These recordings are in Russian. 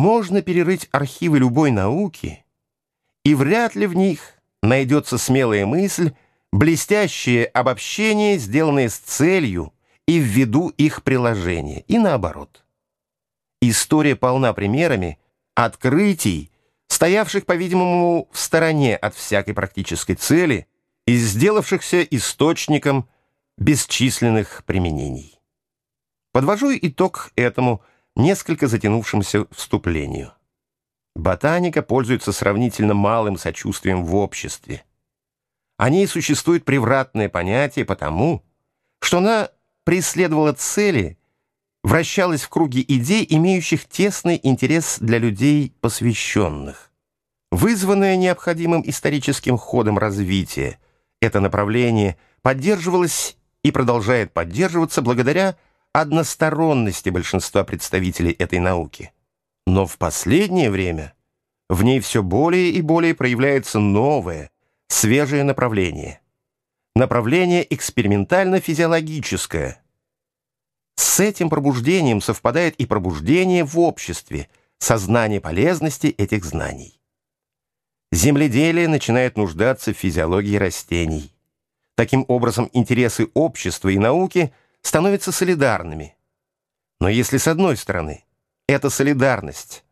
Можно перерыть архивы любой науки, и вряд ли в них найдется смелая мысль, блестящее обобщение, сделанное с целью и в виду их приложения, и наоборот. История полна примерами открытий, стоявших, по-видимому, в стороне от всякой практической цели и сделавшихся источником бесчисленных применений. Подвожу итог этому несколько затянувшемуся вступлению. Ботаника пользуется сравнительно малым сочувствием в обществе. О ней существует превратное понятие потому, что она преследовала цели, вращалась в круге идей, имеющих тесный интерес для людей посвященных. Вызванное необходимым историческим ходом развития, это направление поддерживалось и продолжает поддерживаться благодаря односторонности большинства представителей этой науки. Но в последнее время в ней все более и более проявляется новое, свежее направление. Направление экспериментально-физиологическое. С этим пробуждением совпадает и пробуждение в обществе, сознание полезности этих знаний. Земледелие начинает нуждаться в физиологии растений. Таким образом, интересы общества и науки становятся солидарными. Но если с одной стороны эта солидарность,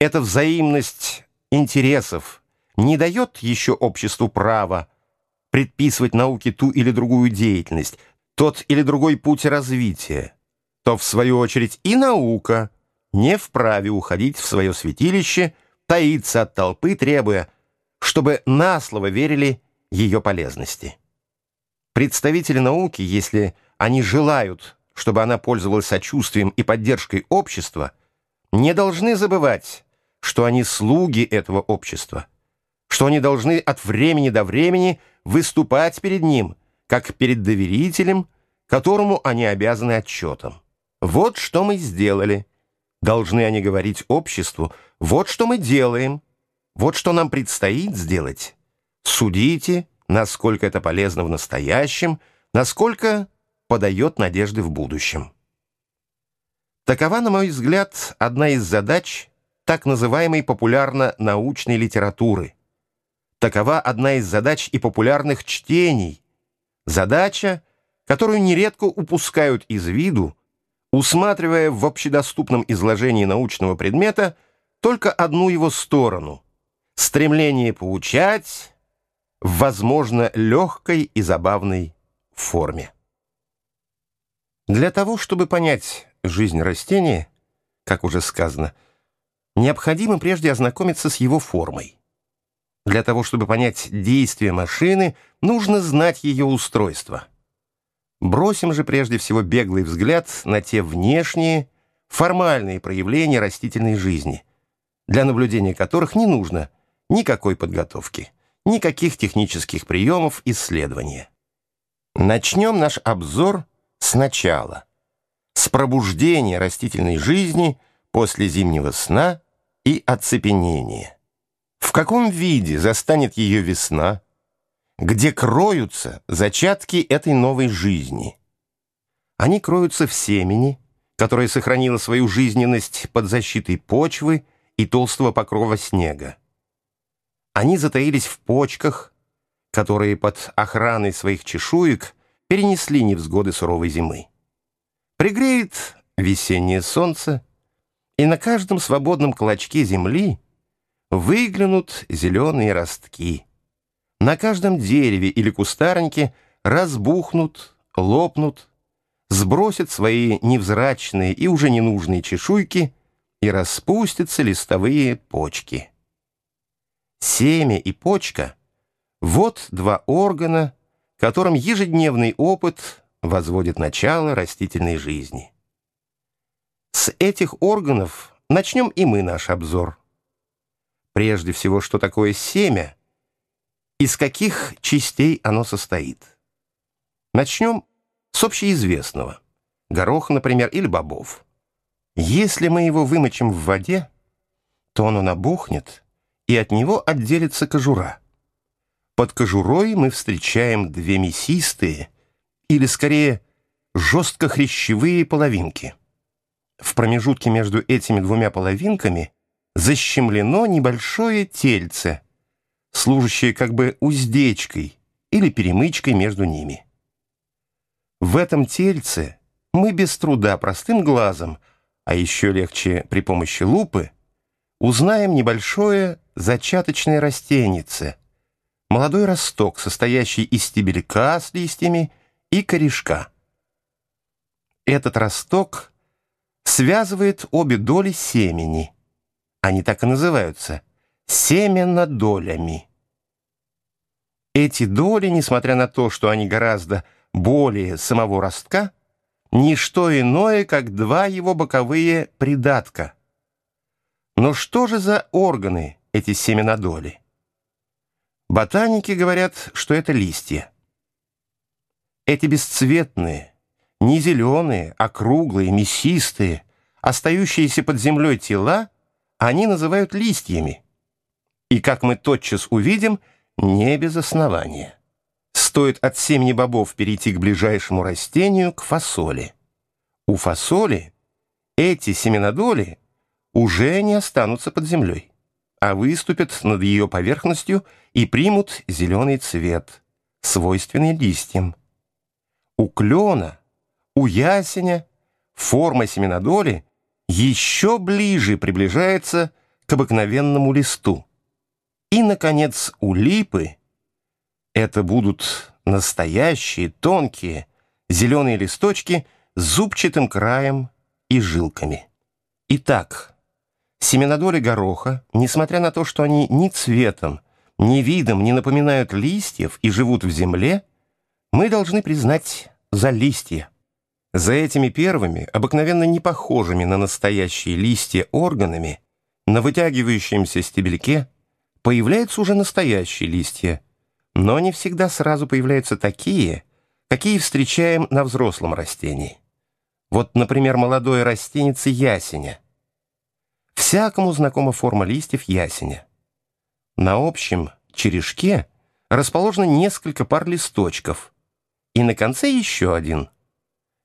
эта взаимность интересов не дает еще обществу права предписывать науке ту или другую деятельность, тот или другой путь развития, то, в свою очередь, и наука не вправе уходить в свое святилище, таиться от толпы, требуя, чтобы на слово верили ее полезности. Представители науки, если они желают, чтобы она пользовалась сочувствием и поддержкой общества, не должны забывать, что они слуги этого общества, что они должны от времени до времени выступать перед ним, как перед доверителем, которому они обязаны отчетом. Вот что мы сделали. Должны они говорить обществу, вот что мы делаем, вот что нам предстоит сделать. Судите, насколько это полезно в настоящем, насколько подает надежды в будущем. Такова, на мой взгляд, одна из задач так называемой популярно-научной литературы. Такова одна из задач и популярных чтений. Задача, которую нередко упускают из виду, усматривая в общедоступном изложении научного предмета только одну его сторону — стремление поучать в, возможно, легкой и забавной форме. Для того, чтобы понять жизнь растения, как уже сказано, необходимо прежде ознакомиться с его формой. Для того, чтобы понять действие машины, нужно знать ее устройство. Бросим же прежде всего беглый взгляд на те внешние, формальные проявления растительной жизни, для наблюдения которых не нужно никакой подготовки, никаких технических приемов исследования. Начнем наш обзор сначала, с пробуждения растительной жизни после зимнего сна и оцепенения. В каком виде застанет ее весна, где кроются зачатки этой новой жизни? Они кроются в семени, которая сохранила свою жизненность под защитой почвы и толстого покрова снега. Они затаились в почках, которые под охраной своих чешуек перенесли невзгоды суровой зимы. Пригреет весеннее солнце, и на каждом свободном клочке земли выглянут зеленые ростки. На каждом дереве или кустарнике разбухнут, лопнут, сбросят свои невзрачные и уже ненужные чешуйки и распустятся листовые почки. Семя и почка — вот два органа, которым ежедневный опыт возводит начало растительной жизни. С этих органов начнем и мы наш обзор. Прежде всего, что такое семя, из каких частей оно состоит. Начнем с общеизвестного. Горох, например, или бобов. Если мы его вымочим в воде, то оно набухнет, и от него отделится кожура. Под кожурой мы встречаем две мясистые, или скорее жестко хрящевые половинки. В промежутке между этими двумя половинками защемлено небольшое тельце, служащее как бы уздечкой или перемычкой между ними. В этом тельце мы без труда простым глазом, а еще легче при помощи лупы, узнаем небольшое зачаточное растенице, молодой росток, состоящий из стебелька с листьями и корешка. Этот росток связывает обе доли семени. Они так и называются – семенодолями. Эти доли, несмотря на то, что они гораздо более самого ростка, не что иное, как два его боковые придатка. Но что же за органы эти семенодоли? Ботаники говорят, что это листья. Эти бесцветные, не зеленые, а круглые, мясистые, остающиеся под землей тела, они называют листьями. И, как мы тотчас увидим, не без основания. Стоит от семени бобов перейти к ближайшему растению, к фасоли. У фасоли эти семенодоли уже не останутся под землей, а выступят над ее поверхностью и примут зеленый цвет, свойственный листьям. У клена, у ясеня форма семенодоли еще ближе приближается к обыкновенному листу. И, наконец, у липы это будут настоящие тонкие зеленые листочки с зубчатым краем и жилками. Итак, семенодоли гороха, несмотря на то, что они ни цветом, ни видом не напоминают листьев и живут в земле, мы должны признать за листья. За этими первыми, обыкновенно не похожими на настоящие листья органами, на вытягивающемся стебельке, появляются уже настоящие листья, но не всегда сразу появляются такие, какие встречаем на взрослом растении. Вот, например, молодое растенице ясеня. Всякому знакома форма листьев ясеня. На общем черешке расположено несколько пар листочков, и на конце еще один.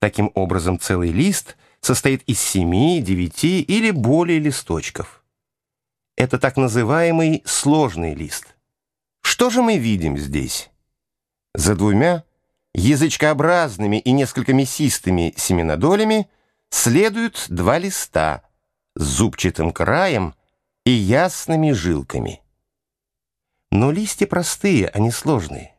Таким образом, целый лист состоит из семи, девяти или более листочков. Это так называемый сложный лист. Что же мы видим здесь? За двумя язычкообразными и несколько мясистыми семенодолями следуют два листа с зубчатым краем и ясными жилками. Но листья простые, а не сложные.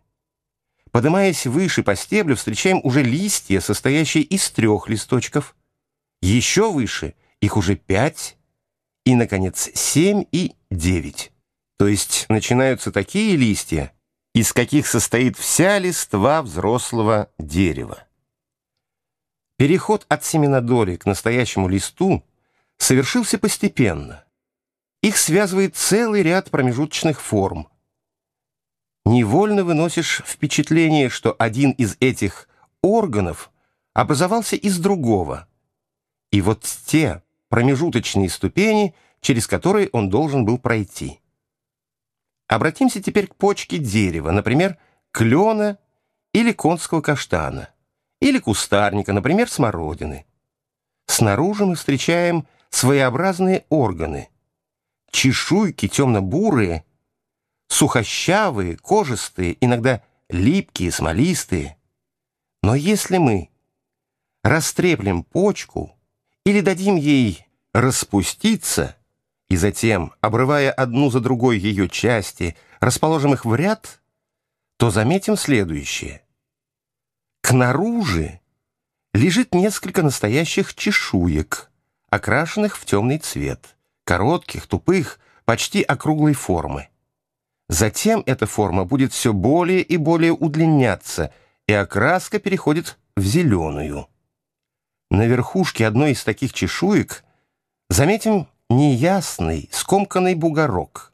Поднимаясь выше по стеблю, встречаем уже листья, состоящие из трех листочков. Еще выше их уже пять, и, наконец, семь и девять. То есть начинаются такие листья, из каких состоит вся листва взрослого дерева. Переход от семенодоли к настоящему листу совершился постепенно. Их связывает целый ряд промежуточных форм – невольно выносишь впечатление, что один из этих органов образовался из другого. И вот те промежуточные ступени, через которые он должен был пройти. Обратимся теперь к почке дерева, например, клена или конского каштана, или кустарника, например, смородины. Снаружи мы встречаем своеобразные органы. Чешуйки темно-бурые сухощавые, кожистые, иногда липкие, смолистые. Но если мы растреплем почку или дадим ей распуститься, и затем, обрывая одну за другой ее части, расположим их в ряд, то заметим следующее. К наружи лежит несколько настоящих чешуек, окрашенных в темный цвет, коротких, тупых, почти округлой формы. Затем эта форма будет все более и более удлиняться, и окраска переходит в зеленую. На верхушке одной из таких чешуек заметим неясный, скомканный бугорок.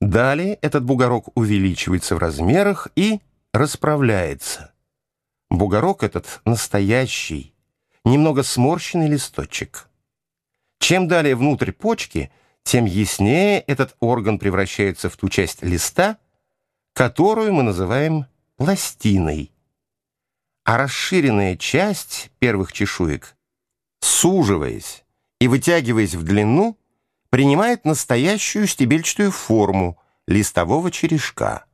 Далее этот бугорок увеличивается в размерах и расправляется. Бугорок этот настоящий, немного сморщенный листочек. Чем далее внутрь почки – тем яснее этот орган превращается в ту часть листа, которую мы называем пластиной. А расширенная часть первых чешуек, суживаясь и вытягиваясь в длину, принимает настоящую стебельчатую форму листового черешка.